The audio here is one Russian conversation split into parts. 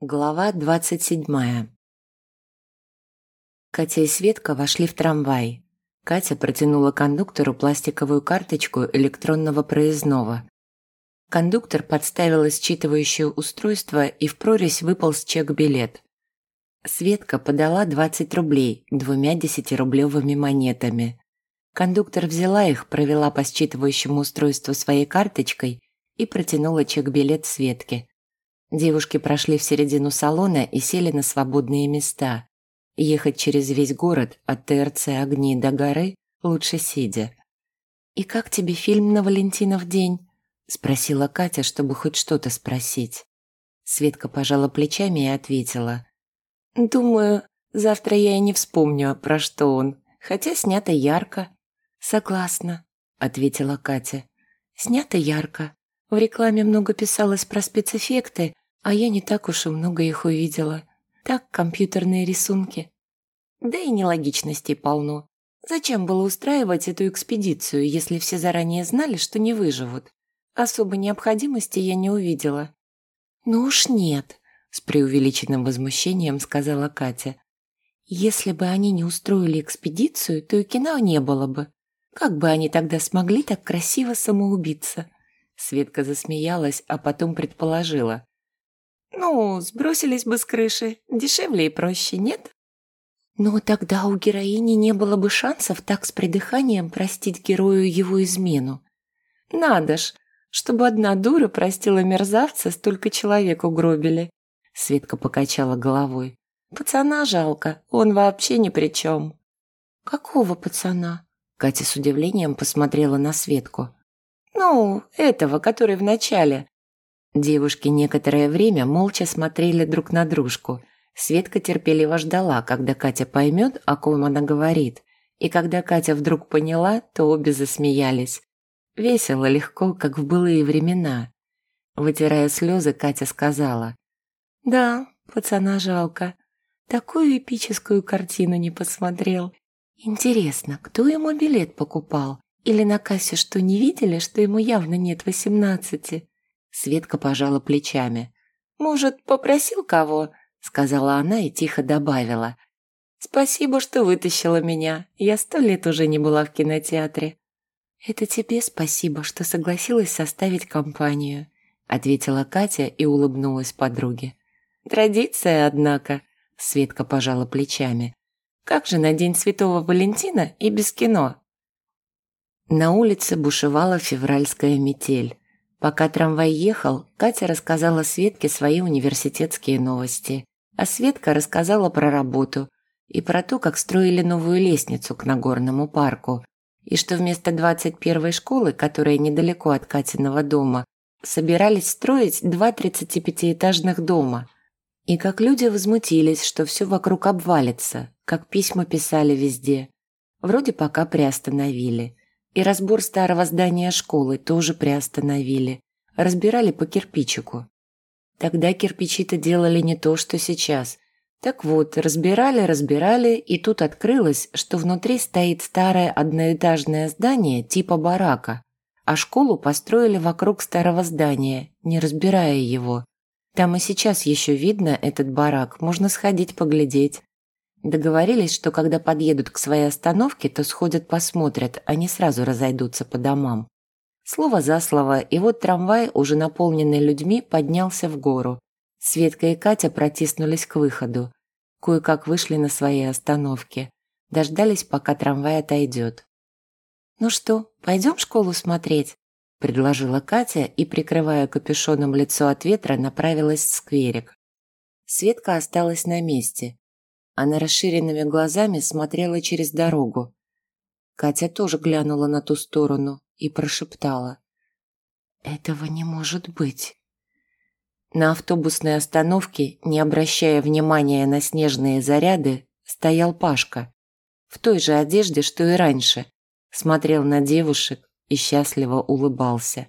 Глава двадцать седьмая. Катя и Светка вошли в трамвай. Катя протянула кондуктору пластиковую карточку электронного проездного. Кондуктор подставил считывающее устройство, и в прорезь выполз чек-билет. Светка подала 20 рублей двумя десятирублевыми монетами. Кондуктор взяла их, провела по считывающему устройству своей карточкой и протянула чек-билет Светке. Девушки прошли в середину салона и сели на свободные места. Ехать через весь город от ТРЦ «Огни» до горы лучше сидя. «И как тебе фильм на Валентинов день?» – спросила Катя, чтобы хоть что-то спросить. Светка пожала плечами и ответила. «Думаю, завтра я и не вспомню, про что он, хотя снято ярко». «Согласна», – ответила Катя. «Снято ярко. В рекламе много писалось про спецэффекты, а я не так уж и много их увидела. Так, компьютерные рисунки. Да и нелогичностей полно. Зачем было устраивать эту экспедицию, если все заранее знали, что не выживут? Особой необходимости я не увидела. «Ну уж нет», – с преувеличенным возмущением сказала Катя. «Если бы они не устроили экспедицию, то и кино не было бы. Как бы они тогда смогли так красиво самоубиться?» Светка засмеялась, а потом предположила. «Ну, сбросились бы с крыши. Дешевле и проще, нет?» «Но тогда у героини не было бы шансов так с придыханием простить герою его измену. Надо ж, чтобы одна дура простила мерзавца, столько человек угробили». Светка покачала головой. «Пацана жалко, он вообще ни при чем». «Какого пацана?» Катя с удивлением посмотрела на Светку. «Ну, этого, который в начале». Девушки некоторое время молча смотрели друг на дружку. Светка терпеливо ждала, когда Катя поймет, о ком она говорит. И когда Катя вдруг поняла, то обе засмеялись. Весело, легко, как в былые времена. Вытирая слезы, Катя сказала. «Да, пацана жалко. Такую эпическую картину не посмотрел. Интересно, кто ему билет покупал? Или на кассе что, не видели, что ему явно нет восемнадцати?» Светка пожала плечами. «Может, попросил кого?» Сказала она и тихо добавила. «Спасибо, что вытащила меня. Я сто лет уже не была в кинотеатре». «Это тебе спасибо, что согласилась составить компанию», ответила Катя и улыбнулась подруге. «Традиция, однако», Светка пожала плечами. «Как же на День Святого Валентина и без кино?» На улице бушевала февральская метель. Пока трамвай ехал, Катя рассказала Светке свои университетские новости. А Светка рассказала про работу и про то, как строили новую лестницу к Нагорному парку. И что вместо 21-й школы, которая недалеко от Катиного дома, собирались строить два 35-этажных дома. И как люди возмутились, что все вокруг обвалится, как письма писали везде. Вроде пока приостановили. И разбор старого здания школы тоже приостановили. Разбирали по кирпичику. Тогда кирпичи-то делали не то, что сейчас. Так вот, разбирали, разбирали, и тут открылось, что внутри стоит старое одноэтажное здание типа барака, а школу построили вокруг старого здания, не разбирая его. Там и сейчас еще видно этот барак, можно сходить поглядеть. Договорились, что когда подъедут к своей остановке, то сходят посмотрят, а не сразу разойдутся по домам. Слово за слово, и вот трамвай, уже наполненный людьми, поднялся в гору. Светка и Катя протиснулись к выходу. Кое-как вышли на свои остановки. Дождались, пока трамвай отойдет. «Ну что, пойдем школу смотреть?» – предложила Катя и, прикрывая капюшоном лицо от ветра, направилась в скверик. Светка осталась на месте. Она расширенными глазами смотрела через дорогу. Катя тоже глянула на ту сторону и прошептала. «Этого не может быть». На автобусной остановке, не обращая внимания на снежные заряды, стоял Пашка. В той же одежде, что и раньше. Смотрел на девушек и счастливо улыбался.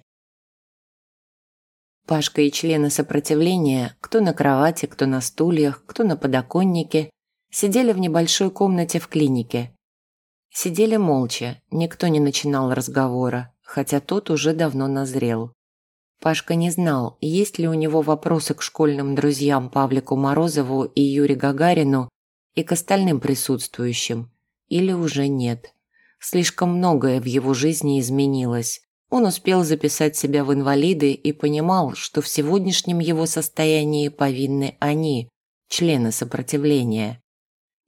Пашка и члены сопротивления, кто на кровати, кто на стульях, кто на подоконнике, Сидели в небольшой комнате в клинике. Сидели молча, никто не начинал разговора, хотя тот уже давно назрел. Пашка не знал, есть ли у него вопросы к школьным друзьям Павлику Морозову и Юре Гагарину и к остальным присутствующим, или уже нет. Слишком многое в его жизни изменилось. Он успел записать себя в инвалиды и понимал, что в сегодняшнем его состоянии повинны они, члены сопротивления.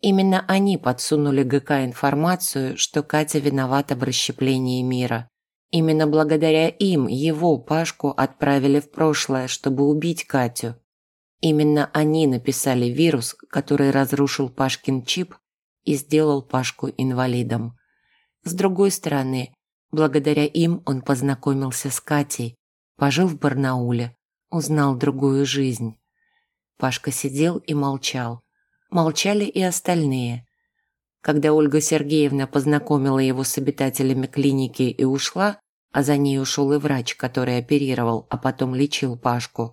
Именно они подсунули ГК информацию, что Катя виновата в расщеплении мира. Именно благодаря им его, Пашку, отправили в прошлое, чтобы убить Катю. Именно они написали вирус, который разрушил Пашкин чип и сделал Пашку инвалидом. С другой стороны, благодаря им он познакомился с Катей, пожил в Барнауле, узнал другую жизнь. Пашка сидел и молчал. Молчали и остальные. Когда Ольга Сергеевна познакомила его с обитателями клиники и ушла, а за ней ушел и врач, который оперировал, а потом лечил Пашку,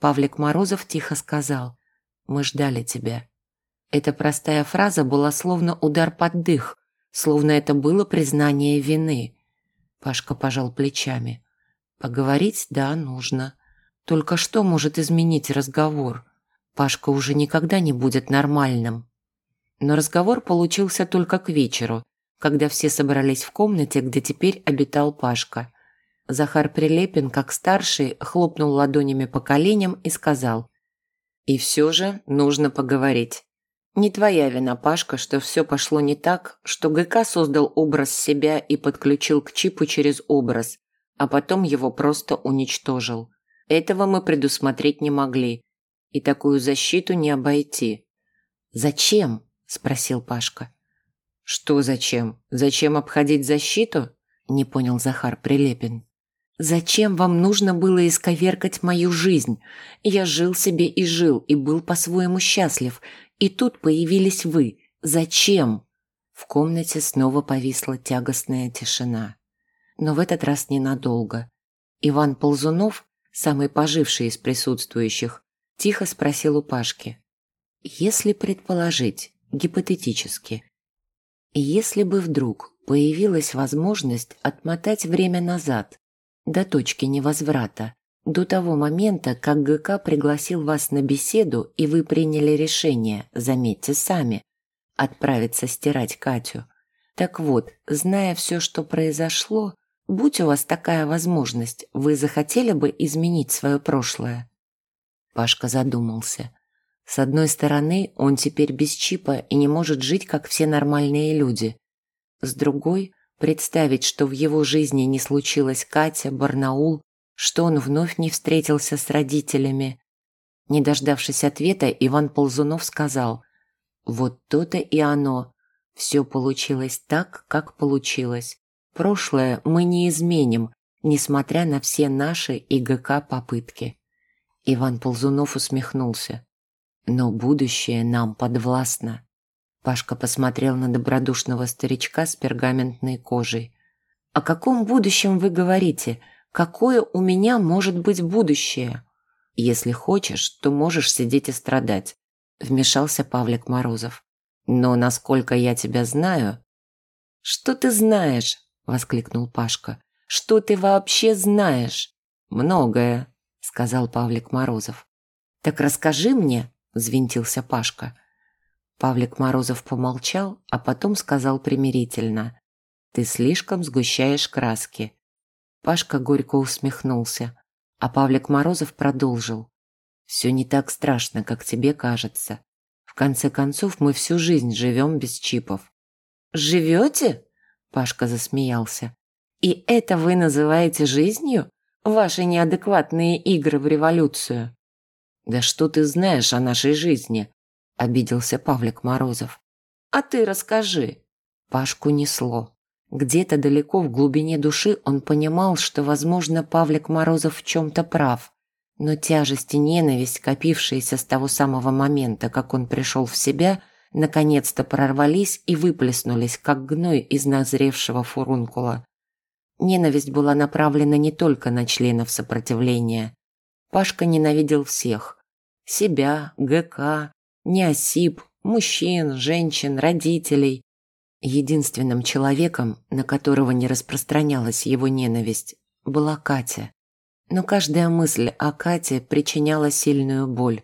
Павлик Морозов тихо сказал «Мы ждали тебя». Эта простая фраза была словно удар под дых, словно это было признание вины. Пашка пожал плечами. «Поговорить, да, нужно. Только что может изменить разговор?» Пашка уже никогда не будет нормальным. Но разговор получился только к вечеру, когда все собрались в комнате, где теперь обитал Пашка. Захар Прилепин, как старший, хлопнул ладонями по коленям и сказал «И все же нужно поговорить. Не твоя вина, Пашка, что все пошло не так, что ГК создал образ себя и подключил к чипу через образ, а потом его просто уничтожил. Этого мы предусмотреть не могли, и такую защиту не обойти. «Зачем?» – спросил Пашка. «Что зачем? Зачем обходить защиту?» – не понял Захар Прилепин. «Зачем вам нужно было исковеркать мою жизнь? Я жил себе и жил, и был по-своему счастлив. И тут появились вы. Зачем?» В комнате снова повисла тягостная тишина. Но в этот раз ненадолго. Иван Ползунов, самый поживший из присутствующих, Тихо спросил у Пашки. Если предположить, гипотетически, если бы вдруг появилась возможность отмотать время назад, до точки невозврата, до того момента, как ГК пригласил вас на беседу и вы приняли решение, заметьте сами, отправиться стирать Катю. Так вот, зная все, что произошло, будь у вас такая возможность, вы захотели бы изменить свое прошлое? Пашка задумался. С одной стороны, он теперь без чипа и не может жить, как все нормальные люди. С другой, представить, что в его жизни не случилось Катя, Барнаул, что он вновь не встретился с родителями. Не дождавшись ответа, Иван Ползунов сказал, «Вот то-то и оно. Все получилось так, как получилось. Прошлое мы не изменим, несмотря на все наши и ГК попытки». Иван Ползунов усмехнулся. «Но будущее нам подвластно». Пашка посмотрел на добродушного старичка с пергаментной кожей. «О каком будущем вы говорите? Какое у меня может быть будущее?» «Если хочешь, то можешь сидеть и страдать», — вмешался Павлик Морозов. «Но насколько я тебя знаю...» «Что ты знаешь?» — воскликнул Пашка. «Что ты вообще знаешь?» «Многое», сказал Павлик Морозов. «Так расскажи мне», – взвинтился Пашка. Павлик Морозов помолчал, а потом сказал примирительно. «Ты слишком сгущаешь краски». Пашка горько усмехнулся, а Павлик Морозов продолжил. «Все не так страшно, как тебе кажется. В конце концов, мы всю жизнь живем без чипов». «Живете?» – Пашка засмеялся. «И это вы называете жизнью?» Ваши неадекватные игры в революцию». «Да что ты знаешь о нашей жизни?» – обиделся Павлик Морозов. «А ты расскажи». Пашку несло. Где-то далеко в глубине души он понимал, что, возможно, Павлик Морозов в чем-то прав. Но тяжесть и ненависть, копившиеся с того самого момента, как он пришел в себя, наконец-то прорвались и выплеснулись, как гной из назревшего фурункула. Ненависть была направлена не только на членов сопротивления. Пашка ненавидел всех. Себя, ГК, Неосип, мужчин, женщин, родителей. Единственным человеком, на которого не распространялась его ненависть, была Катя. но каждая мысль о Кате причиняла сильную боль,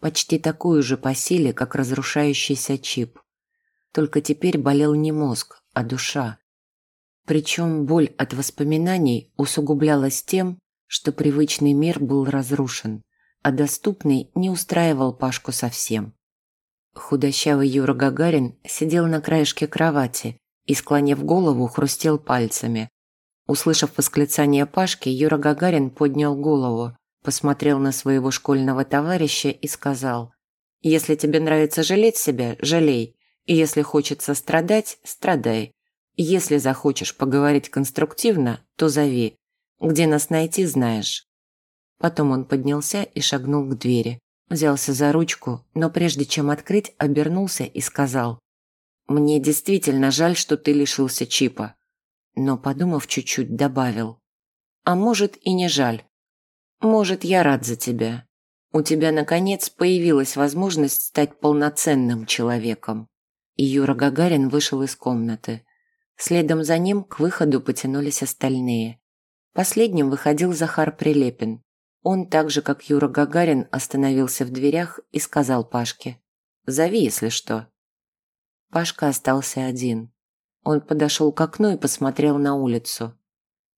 почти такую же по силе, как разрушающийся чип. Только теперь болел не мозг, а душа. Причем боль от воспоминаний усугублялась тем, что привычный мир был разрушен, а доступный не устраивал Пашку совсем. Худощавый Юра Гагарин сидел на краешке кровати и, склонив голову, хрустел пальцами. Услышав восклицание Пашки, Юра Гагарин поднял голову, посмотрел на своего школьного товарища и сказал, «Если тебе нравится жалеть себя, жалей, и если хочется страдать, страдай. Если захочешь поговорить конструктивно, то зови. Где нас найти, знаешь». Потом он поднялся и шагнул к двери. Взялся за ручку, но прежде чем открыть, обернулся и сказал. «Мне действительно жаль, что ты лишился чипа». Но, подумав чуть-чуть, добавил. «А может и не жаль. Может, я рад за тебя. У тебя, наконец, появилась возможность стать полноценным человеком». И Юра Гагарин вышел из комнаты. Следом за ним к выходу потянулись остальные. Последним выходил Захар Прилепин. Он так же, как Юра Гагарин, остановился в дверях и сказал Пашке «Зови, если что». Пашка остался один. Он подошел к окну и посмотрел на улицу.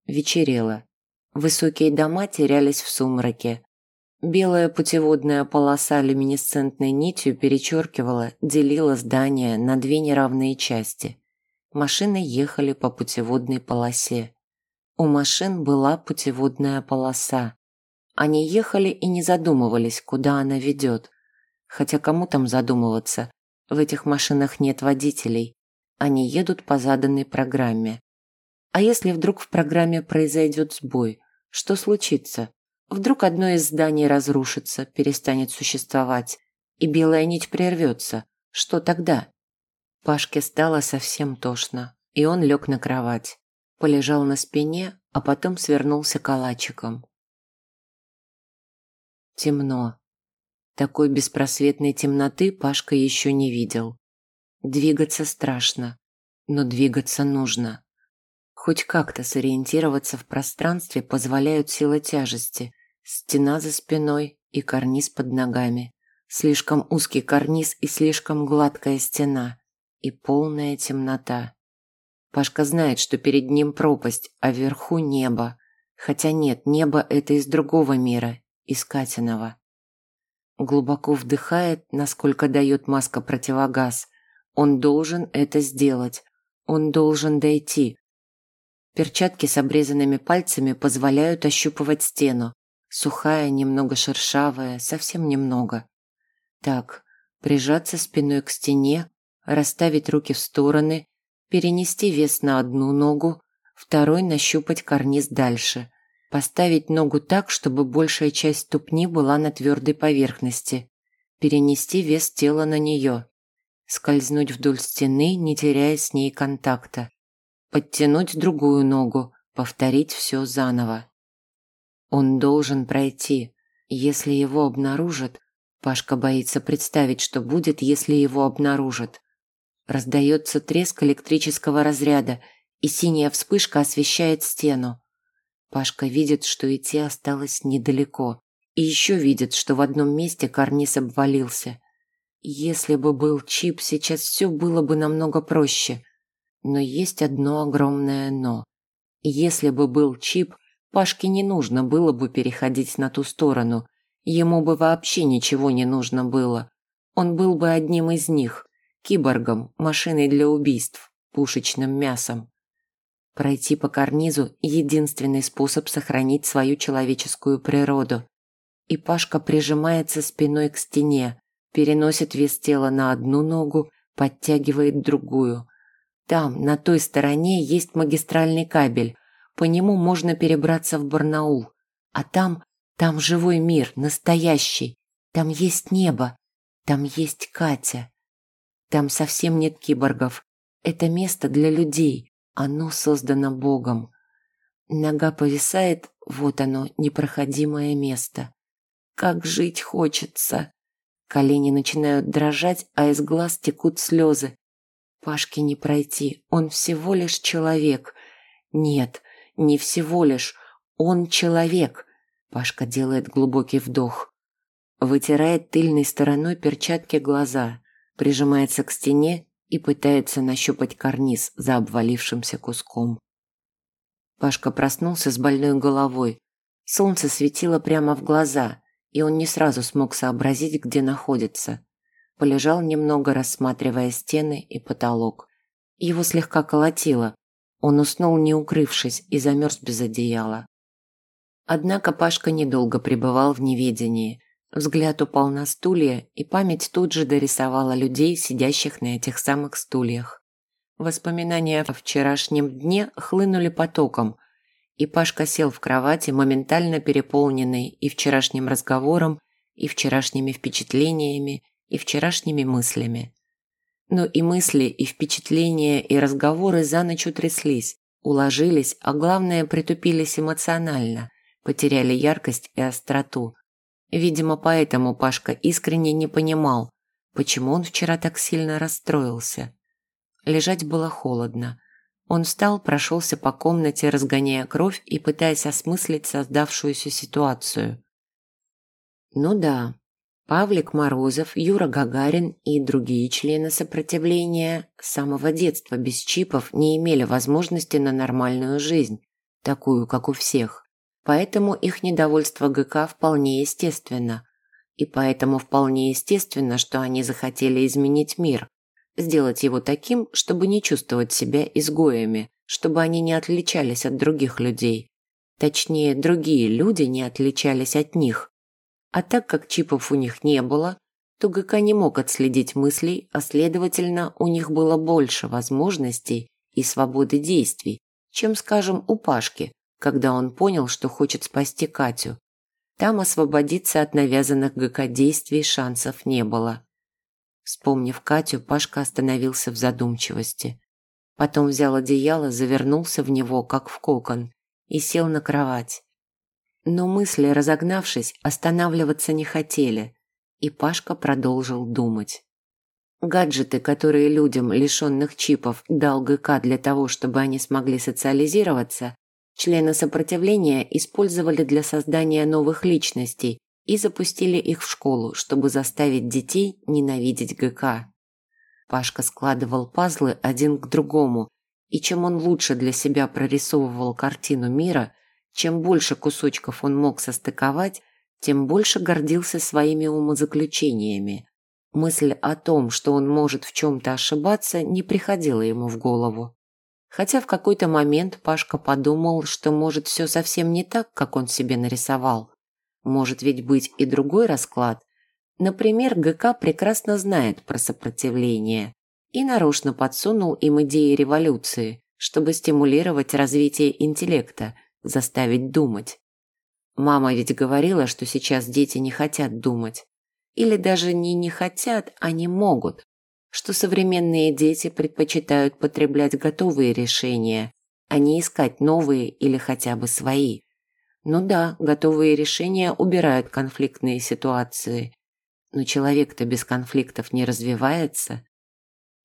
Вечерело. Высокие дома терялись в сумраке. Белая путеводная полоса люминесцентной нитью перечеркивала, делила здание на две неравные части. Машины ехали по путеводной полосе. У машин была путеводная полоса. Они ехали и не задумывались, куда она ведет. Хотя кому там задумываться? В этих машинах нет водителей. Они едут по заданной программе. А если вдруг в программе произойдет сбой, что случится? Вдруг одно из зданий разрушится, перестанет существовать, и белая нить прервется. Что тогда? Пашке стало совсем тошно, и он лег на кровать. Полежал на спине, а потом свернулся калачиком. Темно. Такой беспросветной темноты Пашка еще не видел. Двигаться страшно, но двигаться нужно. Хоть как-то сориентироваться в пространстве позволяют сила тяжести, стена за спиной и карниз под ногами. Слишком узкий карниз и слишком гладкая стена и полная темнота. Пашка знает, что перед ним пропасть, а вверху небо. Хотя нет, небо – это из другого мира, из Катиного. Глубоко вдыхает, насколько дает маска противогаз. Он должен это сделать. Он должен дойти. Перчатки с обрезанными пальцами позволяют ощупывать стену. Сухая, немного шершавая, совсем немного. Так, прижаться спиной к стене, расставить руки в стороны, перенести вес на одну ногу, второй нащупать карниз дальше, поставить ногу так, чтобы большая часть ступни была на твердой поверхности, перенести вес тела на нее, скользнуть вдоль стены, не теряя с ней контакта, подтянуть другую ногу, повторить все заново. Он должен пройти. Если его обнаружат, Пашка боится представить, что будет, если его обнаружат. Раздается треск электрического разряда, и синяя вспышка освещает стену. Пашка видит, что идти осталось недалеко. И еще видит, что в одном месте карниз обвалился. Если бы был чип, сейчас все было бы намного проще. Но есть одно огромное «но». Если бы был чип, Пашке не нужно было бы переходить на ту сторону. Ему бы вообще ничего не нужно было. Он был бы одним из них киборгом, машиной для убийств, пушечным мясом. Пройти по карнизу – единственный способ сохранить свою человеческую природу. И Пашка прижимается спиной к стене, переносит вес тела на одну ногу, подтягивает другую. Там, на той стороне, есть магистральный кабель. По нему можно перебраться в Барнаул. А там, там живой мир, настоящий. Там есть небо. Там есть Катя. Там совсем нет киборгов. Это место для людей. Оно создано Богом. Нога повисает, вот оно, непроходимое место. Как жить хочется. Колени начинают дрожать, а из глаз текут слезы. Пашке не пройти, он всего лишь человек. Нет, не всего лишь, он человек. Пашка делает глубокий вдох. Вытирает тыльной стороной перчатки глаза, прижимается к стене и пытается нащупать карниз за обвалившимся куском. Пашка проснулся с больной головой. Солнце светило прямо в глаза, и он не сразу смог сообразить, где находится. Полежал немного, рассматривая стены и потолок. Его слегка колотило. Он уснул, не укрывшись, и замерз без одеяла. Однако Пашка недолго пребывал в неведении. Взгляд упал на стулья, и память тут же дорисовала людей, сидящих на этих самых стульях. Воспоминания о вчерашнем дне хлынули потоком, и Пашка сел в кровати, моментально переполненный и вчерашним разговором, и вчерашними впечатлениями, и вчерашними мыслями. Но и мысли, и впечатления, и разговоры за ночь утряслись, уложились, а главное, притупились эмоционально, потеряли яркость и остроту. Видимо, поэтому Пашка искренне не понимал, почему он вчера так сильно расстроился. Лежать было холодно. Он встал, прошелся по комнате, разгоняя кровь и пытаясь осмыслить создавшуюся ситуацию. Ну да, Павлик Морозов, Юра Гагарин и другие члены сопротивления с самого детства без чипов не имели возможности на нормальную жизнь, такую, как у всех. Поэтому их недовольство ГК вполне естественно. И поэтому вполне естественно, что они захотели изменить мир, сделать его таким, чтобы не чувствовать себя изгоями, чтобы они не отличались от других людей. Точнее, другие люди не отличались от них. А так как чипов у них не было, то ГК не мог отследить мыслей, а следовательно, у них было больше возможностей и свободы действий, чем, скажем, у Пашки, когда он понял, что хочет спасти Катю. Там освободиться от навязанных ГК действий шансов не было. Вспомнив Катю, Пашка остановился в задумчивости. Потом взял одеяло, завернулся в него, как в кокон, и сел на кровать. Но мысли, разогнавшись, останавливаться не хотели, и Пашка продолжил думать. Гаджеты, которые людям, лишенных чипов, дал ГК для того, чтобы они смогли социализироваться, члены сопротивления использовали для создания новых личностей и запустили их в школу, чтобы заставить детей ненавидеть ГК. Пашка складывал пазлы один к другому, и чем он лучше для себя прорисовывал картину мира – чем больше кусочков он мог состыковать, тем больше гордился своими умозаключениями. Мысль о том, что он может в чем-то ошибаться, не приходила ему в голову. Хотя в какой-то момент Пашка подумал, что может все совсем не так, как он себе нарисовал. Может ведь быть и другой расклад. Например, ГК прекрасно знает про сопротивление и нарочно подсунул им идеи революции, чтобы стимулировать развитие интеллекта – заставить думать. Мама ведь говорила, что сейчас дети не хотят думать. Или даже не не хотят, а не могут. Что современные дети предпочитают потреблять готовые решения, а не искать новые или хотя бы свои. Ну да, готовые решения убирают конфликтные ситуации. Но человек-то без конфликтов не развивается.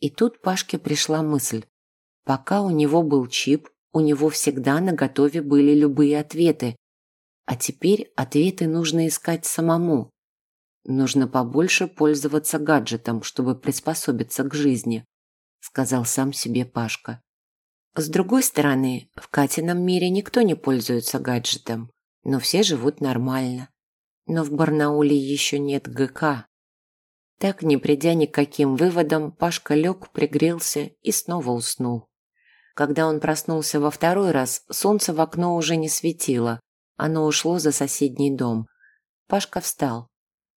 И тут Пашке пришла мысль. Пока у него был чип, у него всегда на готове были любые ответы. А теперь ответы нужно искать самому. Нужно побольше пользоваться гаджетом, чтобы приспособиться к жизни, сказал сам себе Пашка. С другой стороны, в Катином мире никто не пользуется гаджетом, но все живут нормально. Но в Барнауле еще нет ГК. Так, не придя ни к каким выводам, Пашка лег, пригрелся и снова уснул. Когда он проснулся во второй раз, солнце в окно уже не светило. Оно ушло за соседний дом. Пашка встал.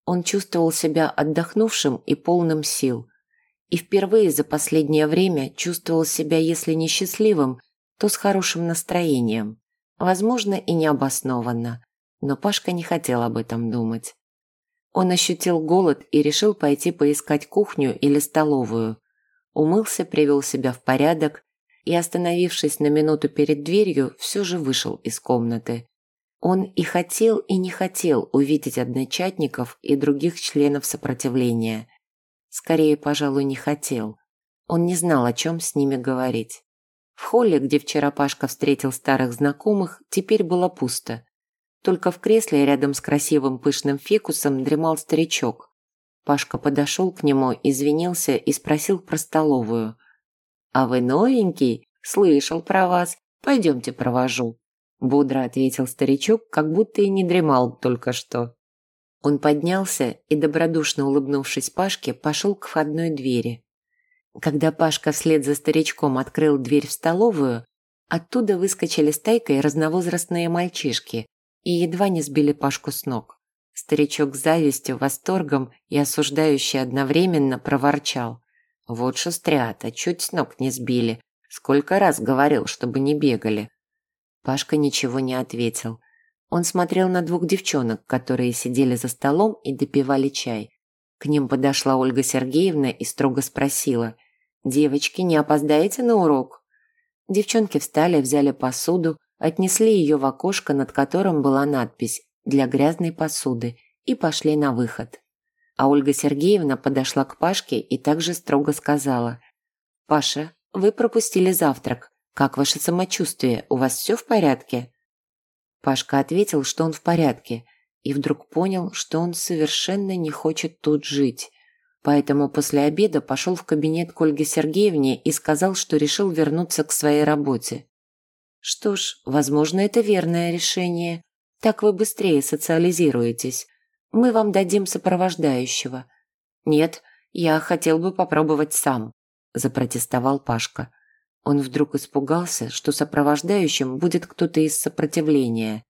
Он чувствовал себя отдохнувшим и полным сил. И впервые за последнее время чувствовал себя, если не счастливым, то с хорошим настроением. Возможно, и необоснованно. Но Пашка не хотел об этом думать. Он ощутил голод и решил пойти поискать кухню или столовую. Умылся, привел себя в порядок, и, остановившись на минуту перед дверью, все же вышел из комнаты. Он и хотел, и не хотел увидеть одночатников и других членов сопротивления. Скорее, пожалуй, не хотел. Он не знал, о чем с ними говорить. В холле, где вчера Пашка встретил старых знакомых, теперь было пусто. Только в кресле рядом с красивым пышным фикусом дремал старичок. Пашка подошел к нему, извинился и спросил про столовую. «А вы новенький? Слышал про вас. Пойдемте провожу». Бодро ответил старичок, как будто и не дремал только что. Он поднялся и, добродушно улыбнувшись Пашке, пошел к входной двери. Когда Пашка вслед за старичком открыл дверь в столовую, оттуда выскочили стайкой разновозрастные мальчишки и едва не сбили Пашку с ног. Старичок с завистью, восторгом и осуждающий одновременно проворчал. «Вот шустрята, чуть с ног не сбили. Сколько раз говорил, чтобы не бегали». Пашка ничего не ответил. Он смотрел на двух девчонок, которые сидели за столом и допивали чай. К ним подошла Ольга Сергеевна и строго спросила. «Девочки, не опоздаете на урок?» Девчонки встали, взяли посуду, отнесли ее в окошко, над которым была надпись «Для грязной посуды» и пошли на выход. А Ольга Сергеевна подошла к Пашке и также строго сказала «Паша, вы пропустили завтрак. Как ваше самочувствие? У вас все в порядке?» Пашка ответил, что он в порядке, и вдруг понял, что он совершенно не хочет тут жить. Поэтому после обеда пошел в кабинет к Ольге Сергеевне и сказал, что решил вернуться к своей работе. «Что ж, возможно, это верное решение. Так вы быстрее социализируетесь. Мы вам дадим сопровождающего». «Нет, я хотел бы попробовать сам», – запротестовал Пашка. Он вдруг испугался, что сопровождающим будет кто-то из сопротивления.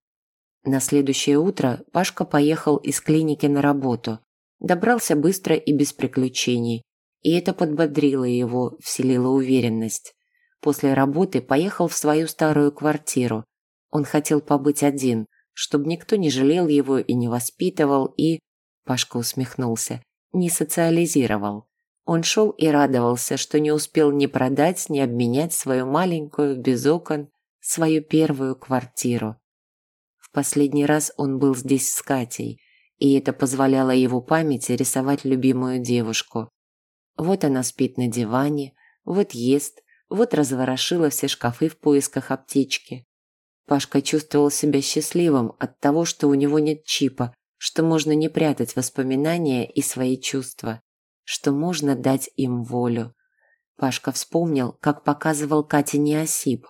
На следующее утро Пашка поехал из клиники на работу. Добрался быстро и без приключений. И это подбодрило его, вселило уверенность. После работы поехал в свою старую квартиру. Он хотел побыть один, чтобы никто не жалел его и не воспитывал, и... Пашка усмехнулся. Не социализировал. Он шел и радовался, что не успел ни продать, ни обменять свою маленькую, без окон, свою первую квартиру. В последний раз он был здесь с Катей, и это позволяло его памяти рисовать любимую девушку. Вот она спит на диване, вот ест, вот разворошила все шкафы в поисках аптечки. Пашка чувствовал себя счастливым от того, что у него нет чипа, что можно не прятать воспоминания и свои чувства что можно дать им волю. Пашка вспомнил, как показывал Кате неосип.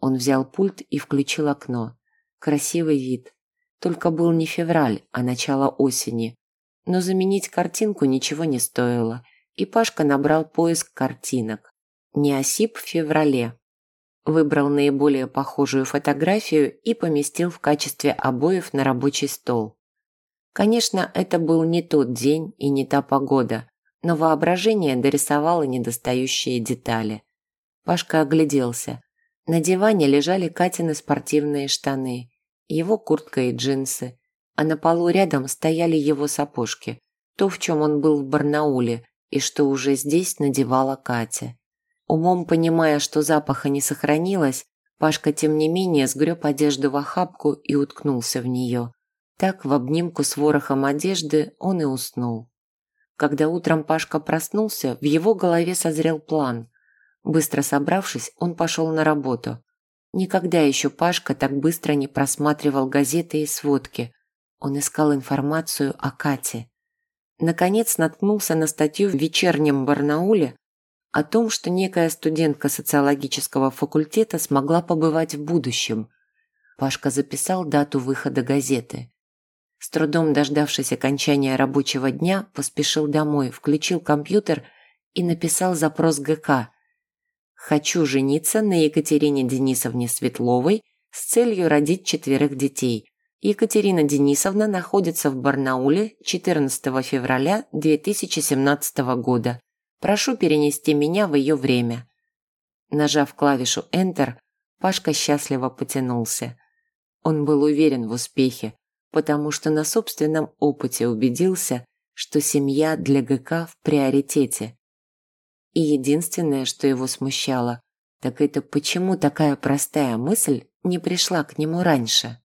Он взял пульт и включил окно. Красивый вид. Только был не февраль, а начало осени. Но заменить картинку ничего не стоило, и Пашка набрал поиск картинок. Неосип в феврале. Выбрал наиболее похожую фотографию и поместил в качестве обоев на рабочий стол. Конечно, это был не тот день и не та погода, но воображение дорисовало недостающие детали. Пашка огляделся. На диване лежали Катины спортивные штаны, его куртка и джинсы, а на полу рядом стояли его сапожки, то, в чем он был в Барнауле, и что уже здесь надевала Катя. Умом понимая, что запаха не сохранилось, Пашка, тем не менее, сгреб одежду в охапку и уткнулся в нее. Так, в обнимку с ворохом одежды, он и уснул. Когда утром Пашка проснулся, в его голове созрел план. Быстро собравшись, он пошел на работу. Никогда еще Пашка так быстро не просматривал газеты и сводки. Он искал информацию о Кате. Наконец наткнулся на статью в вечернем Барнауле о том, что некая студентка социологического факультета смогла побывать в будущем. Пашка записал дату выхода газеты. С трудом дождавшись окончания рабочего дня, поспешил домой, включил компьютер и написал запрос ГК. «Хочу жениться на Екатерине Денисовне Светловой с целью родить четверых детей. Екатерина Денисовна находится в Барнауле 14 февраля 2017 года. Прошу перенести меня в ее время». Нажав клавишу Enter, Пашка счастливо потянулся. Он был уверен в успехе, потому что на собственном опыте убедился, что семья для ГК в приоритете. И единственное, что его смущало, так это почему такая простая мысль не пришла к нему раньше.